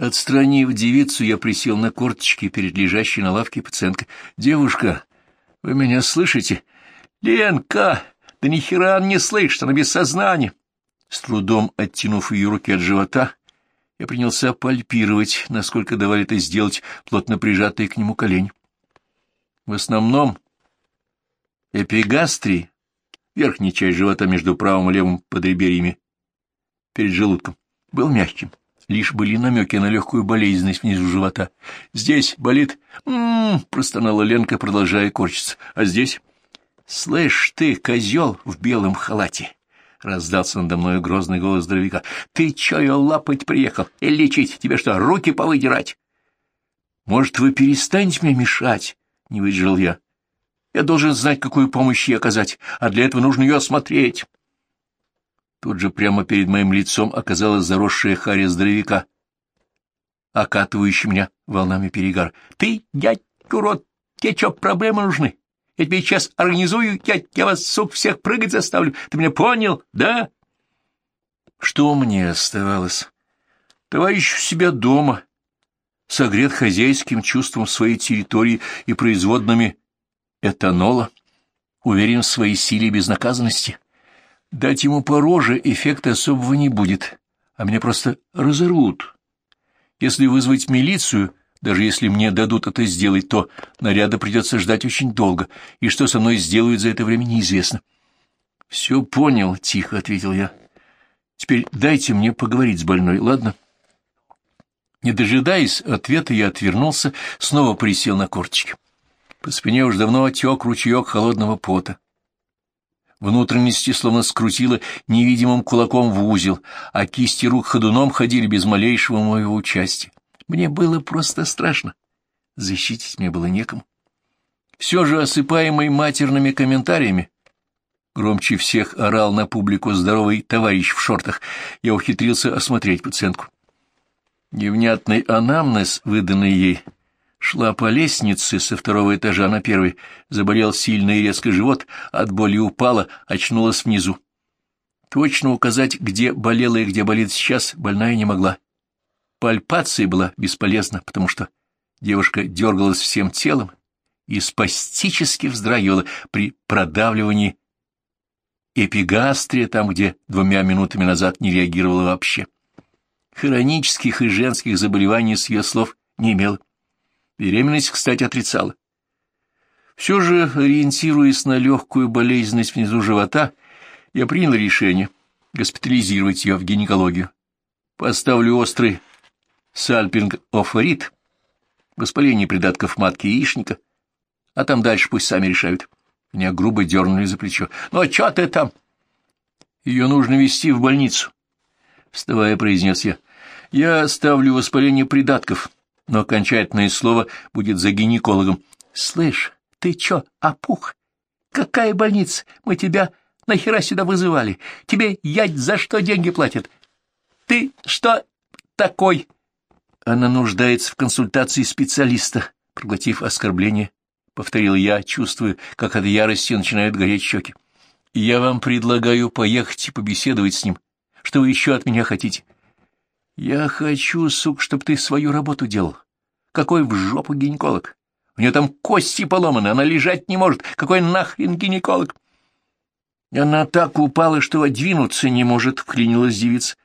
Отстранив девицу, я присел на корточки перед лежащей на лавке пациенткой. «Девушка, вы меня слышите?» «Ленка, да ни хера не слышит, она без сознания!» С трудом оттянув ее руки от живота, я принялся пальпировать, насколько давали это сделать плотно прижатые к нему колени. В основном эпигастрий, верхняя часть живота между правым и левым подреберьями, перед желудком, был мягким. Лишь были намеки на легкую болезненность внизу живота. «Здесь болит...» «М-м-м», простонала Ленка, продолжая корчиться. «А здесь...» «Слышь ты, козел в белом халате!» — раздался надо мной грозный голос здоровяка. — Ты чё её лапать приехал? Или лечить? Тебе что, руки повыдирать? — Может, вы перестанете мне мешать? — не выдержал я. — Я должен знать, какую помощь ей оказать, а для этого нужно ее осмотреть. Тут же прямо перед моим лицом оказалась заросшая харя здоровяка, окатывающий меня волнами перегар. — Ты, дядь, урод, тебе чё, проблемы нужны? Я тебе сейчас организую, я, я вас, сук, всех прыгать заставлю. Ты меня понял, да? Что мне оставалось? Товарищ у себя дома, согрет хозяйским чувством своей территории и производными этанола, уверен в своей силе и безнаказанности. Дать ему по роже эффекта особого не будет, а меня просто разорвут. Если вызвать милицию, даже если мне дадут это сделать, то наряда придется ждать очень долго, и что со мной сделают за это время, неизвестно. — Все понял, — тихо ответил я. — Теперь дайте мне поговорить с больной, ладно? Не дожидаясь ответа, я отвернулся, снова присел на корточки. По спине уж давно отек ручеек холодного пота. Внутренности словно скрутило невидимым кулаком в узел, а кисти рук ходуном ходили без малейшего моего участия. Мне было просто страшно. Защитить мне было некому. Все же, осыпаемый матерными комментариями, громче всех орал на публику здоровый товарищ в шортах, я ухитрился осмотреть пациентку. Невнятный анамнез, выданный ей, шла по лестнице со второго этажа на первый, заболел сильно и резко живот, от боли упала, очнулась внизу. Точно указать, где болела и где болит сейчас, больная не могла. Пальпация была бесполезна, потому что девушка дергалась всем телом и спастически вздрагивала при продавливании эпигастрия там, где двумя минутами назад не реагировала вообще. Хронических и женских заболеваний с ее слов не имела. Беременность, кстати, отрицала. Все же, ориентируясь на легкую болезненность внизу живота, я принял решение госпитализировать ее в гинекологию. Поставлю острый сальпинг-офорит, воспаление придатков матки и яичника, а там дальше пусть сами решают. Меня грубо дернули за плечо. «Ну, а чё ты там?» «Ее нужно везти в больницу», — вставая, произнес я. «Я ставлю воспаление придатков, но окончательное слово будет за гинекологом». «Слышь, ты чё, опух? Какая больница? Мы тебя нахера сюда вызывали? Тебе ядь за что деньги платят? Ты что такой?» Она нуждается в консультации специалиста, проглотив оскорбление, — повторил я, чувствуя, как от ярости начинают гореть щеки. — Я вам предлагаю поехать и побеседовать с ним. Что вы еще от меня хотите? — Я хочу, сук, чтобы ты свою работу делал. Какой в жопу гинеколог? У нее там кости поломаны, она лежать не может. Какой нахрен гинеколог? Она так упала, что двинуться не может, — вклинилась девица.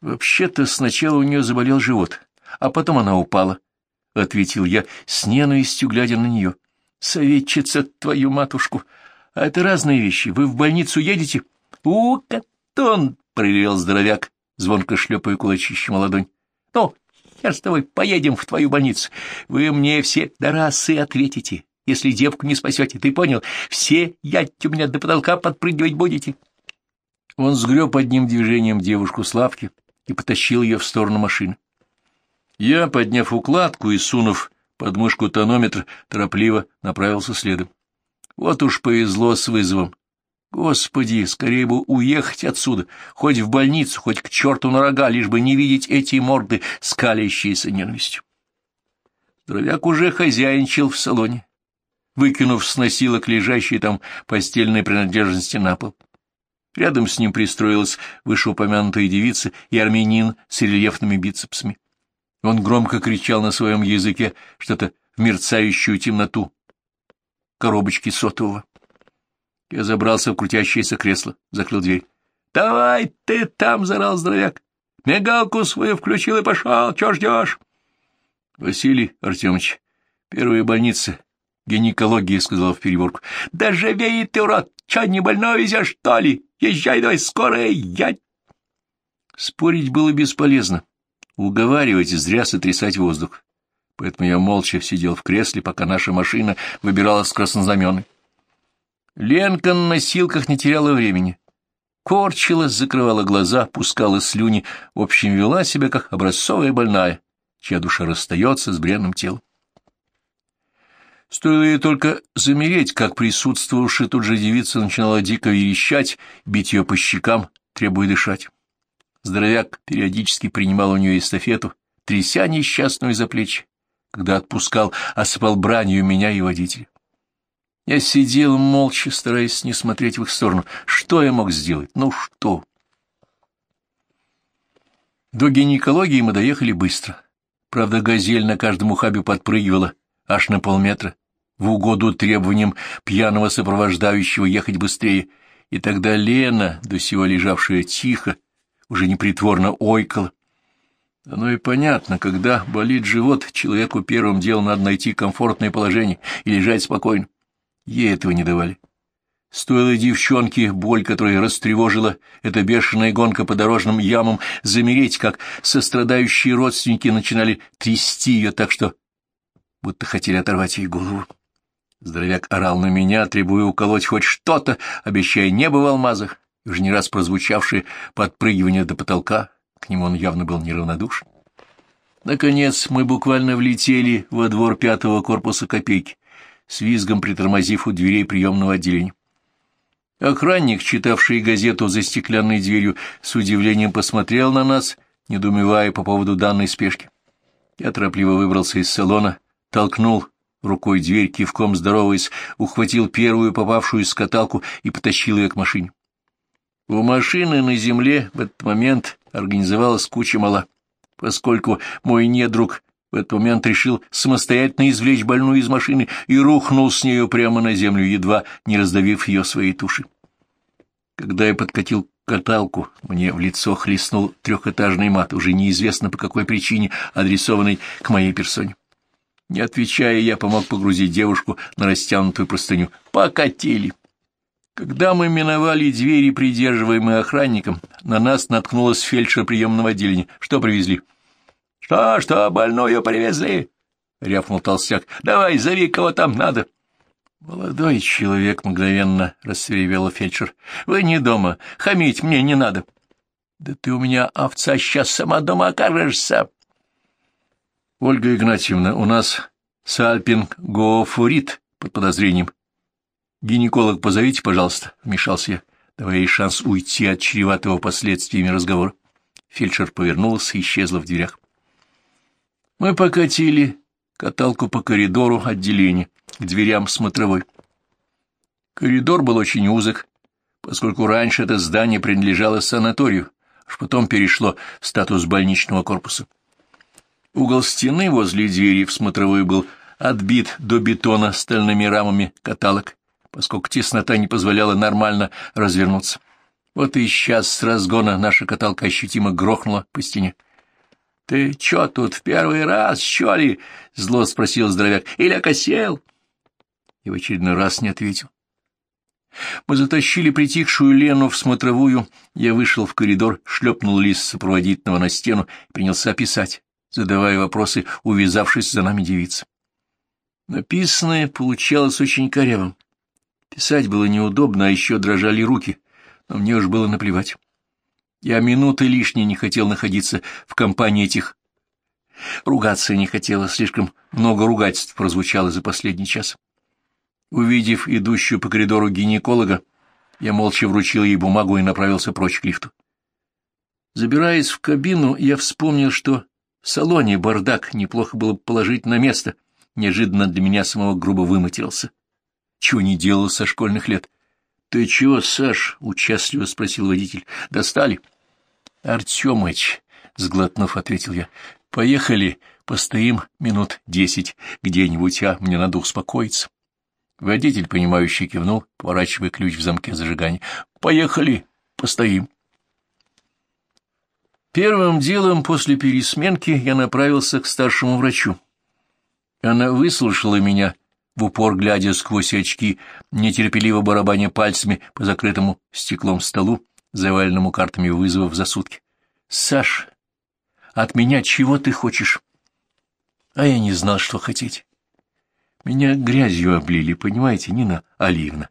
Вообще-то сначала у нее заболел живот, а потом она упала, — ответил я с ненавистью, глядя на нее. — Советчица твою матушку! А это разные вещи. Вы в больницу едете? — У, Катон! — проревел здоровяк, звонко шлепая кулачищем ладонь. — Ну, я с тобой поедем в твою больницу. Вы мне все до расы ответите, если девку не спасете. Ты понял? Все ядь у меня до потолка подпрыгивать будете. Он сгреб одним движением девушку с лавки, и потащил ее в сторону машины. Я, подняв укладку и сунув под мышку тонометр, торопливо направился следом. Вот уж повезло с вызовом. Господи, скорее бы уехать отсюда, хоть в больницу, хоть к черту на рога, лишь бы не видеть эти морды, скалящиеся ненавистью. Здоровяк уже хозяйничал в салоне, выкинув с носилок лежащие там постельные принадлежности на пол. Рядом с ним пристроилась вышеупомянутая девица и армянин с рельефными бицепсами. Он громко кричал на своем языке что-то в мерцающую темноту коробочки сотового. Я забрался в крутящееся кресло, закрыл дверь. — Давай ты там, — зарал здоровяк. — Мигалку свою включил и пошел. Чего ждешь? — Василий Артемович, первая больница, гинекология, — сказал в переборку. — Да живей ты, урод! Че, не больной везешь, что ли? Езжай давай скорая, я... Спорить было бесполезно. Уговаривать и зря сотрясать воздух. Поэтому я молча сидел в кресле, пока наша машина выбиралась с краснознаменной. Ленка на носилках не теряла времени. Корчилась, закрывала глаза, пускала слюни, в общем, вела себя как образцовая больная, чья душа расстается с бренным телом. Стоило ей только замереть, как присутствовавшая тут же девица начинала дико верещать, бить ее по щекам, требуя дышать. Здоровяк периодически принимал у нее эстафету, тряся несчастную за плечи. Когда отпускал, осыпал бранью меня и водителя. Я сидел молча, стараясь не смотреть в их сторону. Что я мог сделать? Ну что? До гинекологии мы доехали быстро. Правда, газель на каждом ухабе подпрыгивала аж на полметра, в угоду требованиям пьяного сопровождающего ехать быстрее, и тогда Лена, до сего лежавшая тихо, уже непритворно ойкала. Оно и понятно, когда болит живот, человеку первым делом надо найти комфортное положение и лежать спокойно. Ей этого не давали. Стоило девчонке боль, которая растревожила эта бешеная гонка по дорожным ямам, замереть, как сострадающие родственники начинали трясти ее так, что будто хотели оторвать ей голову. Здоровяк орал на меня, требуя уколоть хоть что-то, обещая небо в алмазах, уже не раз прозвучавшее подпрыгивание до потолка, к нему он явно был неравнодушен. Наконец мы буквально влетели во двор пятого корпуса копейки с визгом притормозив у дверей приемного отделения. Охранник, читавший газету за стеклянной дверью, с удивлением посмотрел на нас, недоумевая по поводу данной спешки. Я торопливо выбрался из салона, толкнул рукой дверь, кивком здороваясь, ухватил первую попавшую скаталку и потащил ее к машине. У машины на земле в этот момент организовалась куча мала, поскольку мой недруг в этот момент решил самостоятельно извлечь больную из машины и рухнул с нею прямо на землю, едва не раздавив ее своей тушей. Когда я подкатил каталку, мне в лицо хлестнул трехэтажный мат, уже неизвестно по какой причине, адресованный к моей персоне. Не отвечая, я помог погрузить девушку на растянутую простыню. Покатили. Когда мы миновали двери, придерживаемые охранником, на нас наткнулась фельдшер приемного отделения. Что привезли? — что, что, больную привезли? — рявкнул толстяк. — Давай, зови, кого там надо. Молодой человек мгновенно рассверевел фельдшер. — Вы не дома, хамить мне не надо. — Да ты у меня, овца, сейчас сама дома окажешься. — Ольга Игнатьевна, у нас сальпинг гофурит под подозрением. — Гинеколог позовите, пожалуйста, — вмешался я, давая ей шанс уйти от чреватого последствиями разговора. Фельдшер повернулся и исчезла в дверях. Мы покатили каталку по коридору отделения к дверям смотровой. Коридор был очень узок, поскольку раньше это здание принадлежало санаторию, аж потом перешло в статус больничного корпуса. Угол стены возле двери в смотровой был отбит до бетона стальными рамами каталог, поскольку теснота не позволяла нормально развернуться. Вот и сейчас с разгона наша каталка ощутимо грохнула по стене. «Ты чё тут в первый раз, чё ли?» — зло спросил здоровяк. «Или окосел?» И в очередной раз не ответил. Мы затащили притихшую Лену в смотровую. Я вышел в коридор, шлепнул лист сопроводительного на стену и принялся писать, задавая вопросы, увязавшись за нами девица. Написанное получалось очень корявым. Писать было неудобно, а еще дрожали руки, но мне уж было наплевать. Я минуты лишней не хотел находиться в компании этих. Ругаться не хотела, слишком много ругательств прозвучало за последний час. Увидев идущую по коридору гинеколога, я молча вручил ей бумагу и направился прочь к лифту. Забираясь в кабину, я вспомнил, что в салоне бардак неплохо было положить на место. Неожиданно для меня самого грубо выматерился. Чего не делал со школьных лет. — Ты чего, Саш? — участливо спросил водитель. — Достали? — Артемыч, — сглотнув, ответил я, Поехали, постоим минут десять где-нибудь, а мне надо успокоиться. Водитель, понимающий, кивнул, поворачивая ключ в замке зажигания. Поехали, постоим. Первым делом после пересменки я направился к старшему врачу. Она выслушала меня, в упор глядя сквозь очки, нетерпеливо барабаня пальцами по закрытому стеклом столу, заваленному картами вызовов за сутки. — Саш, от меня чего ты хочешь? А я не знал, что хотеть. Меня грязью облили, понимаете, Нина Алиевна?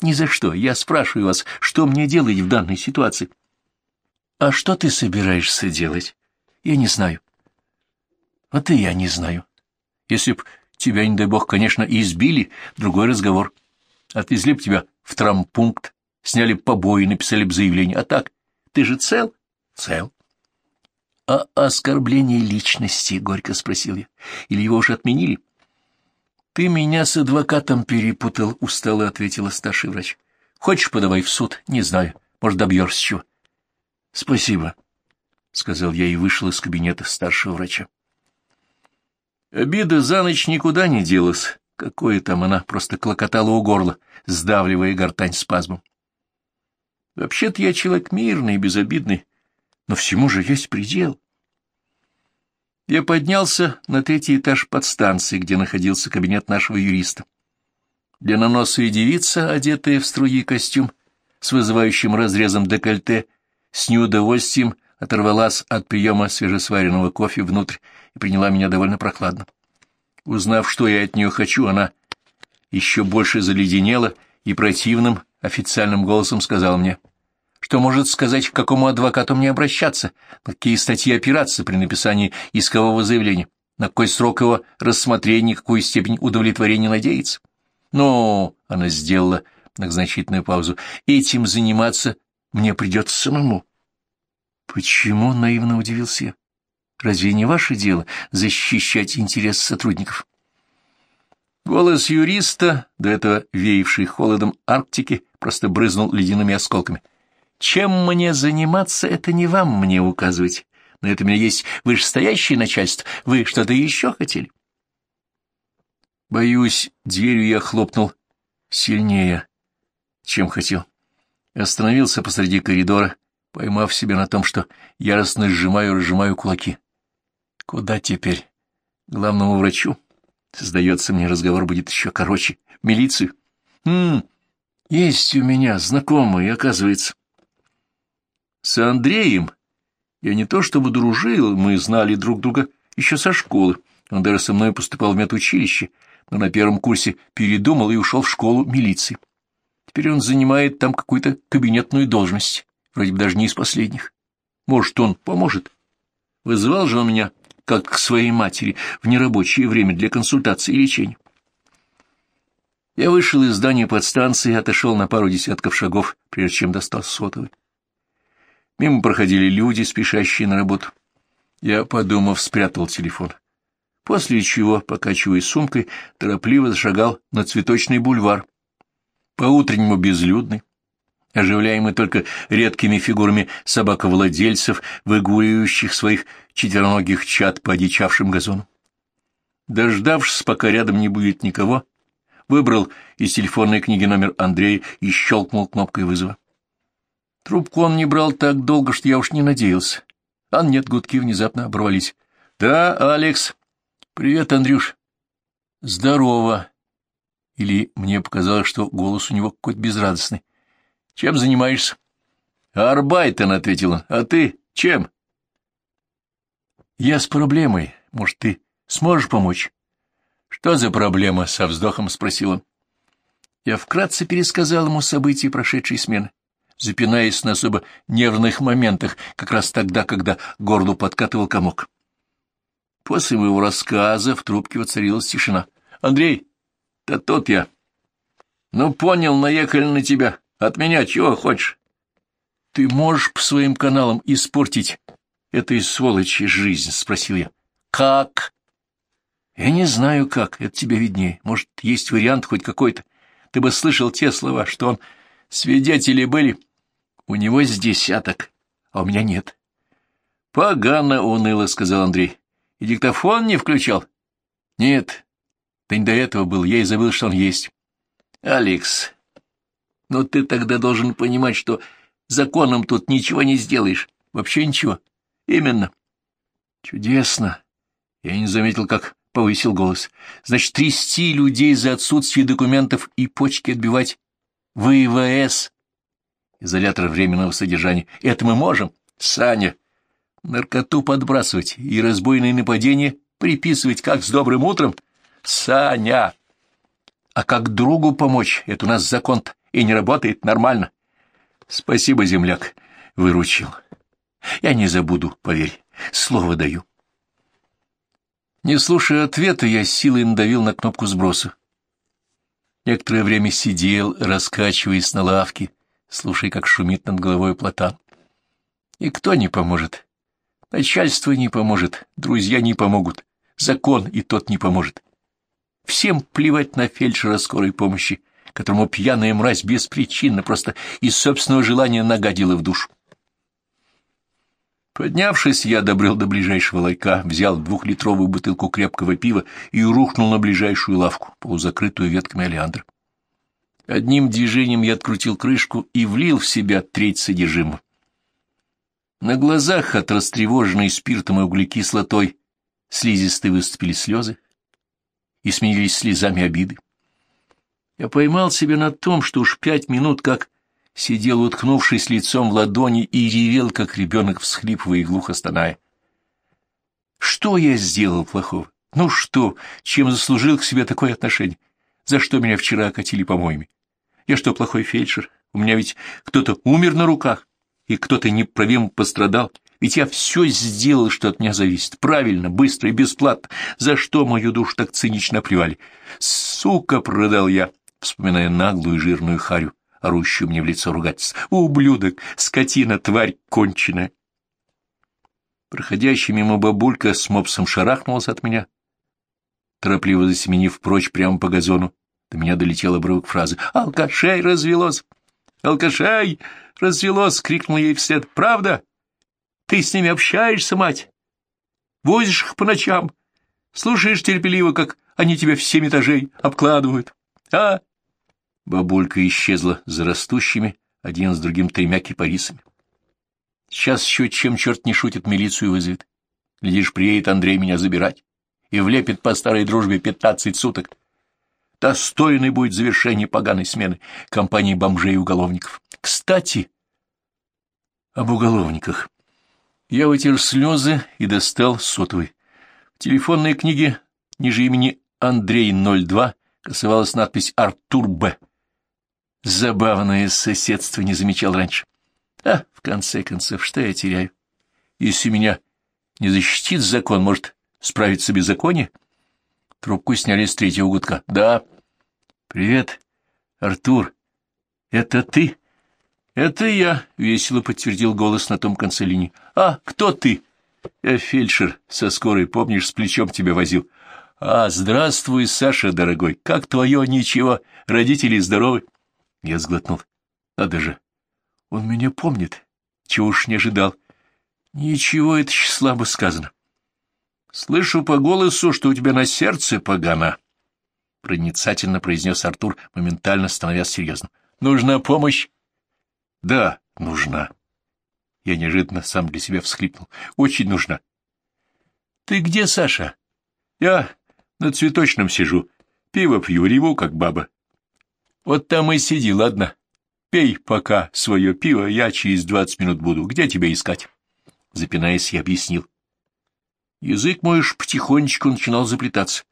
Ни за что. Я спрашиваю вас, что мне делать в данной ситуации? А что ты собираешься делать? Я не знаю. Вот и я не знаю. Если б тебя, не дай бог, конечно, избили, другой разговор. Отвезли б тебя в травмпункт, сняли побои, написали б заявление. А так, ты же цел? Цел. А оскорбление личности, — горько спросил я, — или его уже отменили? — Ты меня с адвокатом перепутал, — устало ответила старший врач. — Хочешь, подавай в суд? Не знаю. Может, добьешься чего. — Спасибо, — сказал я и вышел из кабинета старшего врача. Обида за ночь никуда не делась. Какое там она просто клокотала у горла, сдавливая гортань спазмом. Вообще-то я человек мирный и безобидный, но всему же есть предел. Я поднялся на третий этаж подстанции, где находился кабинет нашего юриста. Длинноносая девица, одетая в строгий костюм, с вызывающим разрезом декольте, с неудовольствием оторвалась от приема свежесваренного кофе внутрь и приняла меня довольно прохладно. Узнав, что я от нее хочу, она еще больше заледенела и противным официальным голосом сказала мне, что может сказать, к какому адвокату мне обращаться, на какие статьи опираться при написании искового заявления, на какой срок его рассмотрения, какую степень удовлетворения надеется. Но она сделала многозначительную паузу. Этим заниматься мне придется самому. Почему, наивно удивился я? Разве не ваше дело защищать интерес сотрудников? Голос юриста, до этого веявший холодом Арктики, просто брызнул ледяными осколками. Чем мне заниматься, это не вам мне указывать. На это у меня есть вышестоящее начальство. Вы что-то еще хотели? Боюсь, дверью я хлопнул сильнее, чем хотел. Остановился посреди коридора, поймав себя на том, что яростно сжимаю разжимаю кулаки. Куда теперь? Главному врачу? Сдается мне, разговор будет еще короче. В милицию? Хм, есть у меня знакомый, оказывается. С Андреем я не то чтобы дружил, мы знали друг друга еще со школы. Он даже со мной поступал в медучилище, но на первом курсе передумал и ушел в школу милиции. Теперь он занимает там какую-то кабинетную должность, вроде бы даже не из последних. Может, он поможет? Вызывал же он меня, как к своей матери, в нерабочее время для консультации и лечения. Я вышел из здания подстанции и отошел на пару десятков шагов, прежде чем достал сотовый. Мимо проходили люди, спешащие на работу. Я, подумав, спрятал телефон. После чего, покачиваясь сумкой, торопливо зашагал на цветочный бульвар. По-утреннему безлюдный, оживляемый только редкими фигурами собаковладельцев, выгуливающих своих четвероногих чад по одичавшим газону. Дождавшись, пока рядом не будет никого, выбрал из телефонной книги номер Андрея и щелкнул кнопкой вызова. Трубку он не брал так долго, что я уж не надеялся. А нет, гудки внезапно оборвались. — Да, Алекс. — Привет, Андрюш. — Здорово. Или мне показалось, что голос у него какой-то безрадостный. — Чем занимаешься? — Арбайтен, — ответила. — А ты чем? — Я с проблемой. Может, ты сможешь помочь? — Что за проблема? — со вздохом спросил он. Я вкратце пересказал ему события прошедшей смены запинаясь на особо нервных моментах, как раз тогда, когда горлу подкатывал комок. После моего рассказа в трубке воцарилась тишина. — Андрей, да тот я. — Ну, понял, наехали на тебя. От меня чего хочешь? — Ты можешь по своим каналам испортить этой сволочи жизнь? — спросил я. — Как? — Я не знаю как, это тебе виднее. Может, есть вариант хоть какой-то. Ты бы слышал те слова, что он... Свидетели были... У него с десяток, а у меня нет. — Погано уныло, — сказал Андрей. И диктофон не включал? Нет, да не до этого был, я и забыл, что он есть. Алекс, ну ты тогда должен понимать, что законом тут ничего не сделаешь. Вообще ничего. Именно. Чудесно. Я не заметил, как повысил голос. Значит, трясти людей за отсутствие документов и почки отбивать в ИВС. Изолятор временного содержания. Это мы можем. Саня, наркоту подбрасывать и разбойные нападения приписывать как с добрым утром. Саня! А как другу помочь? Это у нас закон и не работает нормально. Спасибо, земляк, выручил. Я не забуду, поверь, слово даю. Не слушая ответа, я силой надавил на кнопку сброса. Некоторое время сидел, раскачиваясь на лавке, слушая, как шумит над головой платан. И кто не поможет? Начальство не поможет, друзья не помогут, закон и тот не поможет. Всем плевать на фельдшера скорой помощи, которому пьяная мразь беспричинно, просто из собственного желания нагадила в душу. Поднявшись, я добрел до ближайшего лайка, взял двухлитровую бутылку крепкого пива и рухнул на ближайшую лавку, полузакрытую ветками олеандра. Одним движением я открутил крышку и влил в себя треть содержимого. На глазах от растревоженной спиртом и углекислотой слизистой выступили слезы и сменились слезами обиды. Я поймал себя на том, что уж пять минут как сидел, уткнувшись лицом в ладони, и ревел, как ребенок, всхлипывая и глухо стоная. Что я сделал плохого? Ну что, чем заслужил к себе такое отношение? За что меня вчера окатили помоями? Я что, плохой фельдшер? У меня ведь кто-то умер на руках, и кто-то неправим пострадал. Ведь я все сделал, что от меня зависит. Правильно, быстро и бесплатно. За что мою душу так цинично привали? Сука, продал я, вспоминая наглую жирную харю орущую мне в лицо ругательство. «Ублюдок! Скотина! Тварь конченая!» Проходящая мимо бабулька с мопсом шарахнулась от меня, торопливо засеменив прочь прямо по газону. До меня долетел обрывок фразы «Алкашей развелось!» «Алкашей развелось!» — крикнул ей вслед. «Правда? Ты с ними общаешься, мать? Возишь их по ночам, слушаешь терпеливо, как они тебя в семь этажей обкладывают. А, Бабулька исчезла за растущими один с другим тремя кипарисами. Сейчас еще чем черт не шутит, милицию вызовет. Глядишь, приедет Андрей меня забирать и влепит по старой дружбе пятнадцать суток. Достойный будет завершение поганой смены компании бомжей и уголовников. Кстати, об уголовниках. Я вытер слезы и достал сотовый. В телефонной книге ниже имени Андрей 02 красовалась надпись «Артур Б». Забавное соседство не замечал раньше. А, в конце концов, что я теряю? Если меня не защитит закон, может, справиться беззаконие? Трубку сняли с третьего гудка. Да. Привет, Артур. Это ты? Это я, весело подтвердил голос на том конце линии. А, кто ты? Я фельдшер со скорой, помнишь, с плечом тебя возил. А, здравствуй, Саша, дорогой. Как твое ничего? Родители здоровы? Я сглотнул. Надо же, он меня помнит. Чего уж не ожидал. Ничего, это еще слабо сказано. Слышу по голосу, что у тебя на сердце погано. Проницательно произнес Артур, моментально становясь серьезным. Нужна помощь? Да, нужна. Я неожиданно сам для себя всхлипнул. Очень нужна. Ты где, Саша? Я на цветочном сижу. Пиво пью, реву, как баба. Вот там и сиди, ладно? Пей пока свое пиво, я через двадцать минут буду. Где тебя искать? Запинаясь, я объяснил. Язык мой уж потихонечку начинал заплетаться.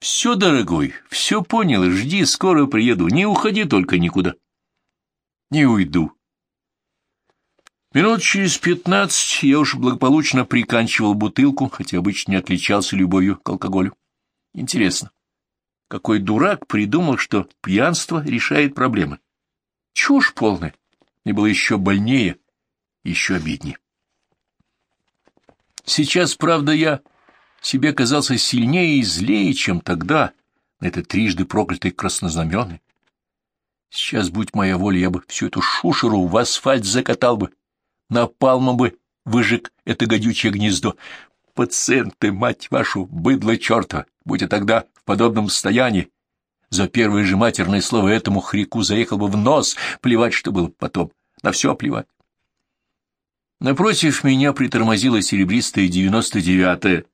Все, дорогой, все понял, жди, скоро приеду. Не уходи только никуда. Не уйду. Минут через пятнадцать я уж благополучно приканчивал бутылку, хотя обычно не отличался любовью к алкоголю. Интересно, какой дурак придумал, что пьянство решает проблемы? Чушь полная. Мне было еще больнее, еще обиднее. Сейчас, правда, я себе казался сильнее и злее, чем тогда, на это трижды проклятый краснознаменный. Сейчас, будь моя воля, я бы всю эту шушеру в асфальт закатал бы, напалмом бы выжег это гадючее гнездо. пациенты, мать вашу, быдло черта, будь я тогда подобном состоянии, за первое же матерное слово этому хрику заехал бы в нос, плевать, что было потом, на все плевать. Напротив меня притормозила серебристая девяносто девятая,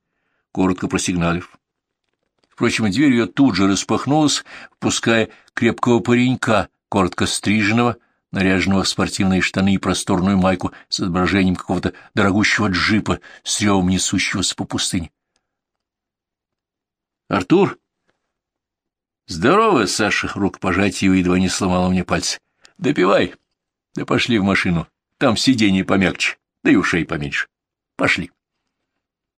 коротко просигналив. Впрочем, дверь ее тут же распахнулась, впуская крепкого паренька, коротко стриженного, наряженного в спортивные штаны и просторную майку с изображением какого-то дорогущего джипа с ревом несущегося по пустыне. «Артур?» «Здорово, Саша!» — рукопожатие едва не сломало мне пальцы. «Допивай. Да пошли в машину. Там сиденье помягче, да и ушей поменьше. Пошли».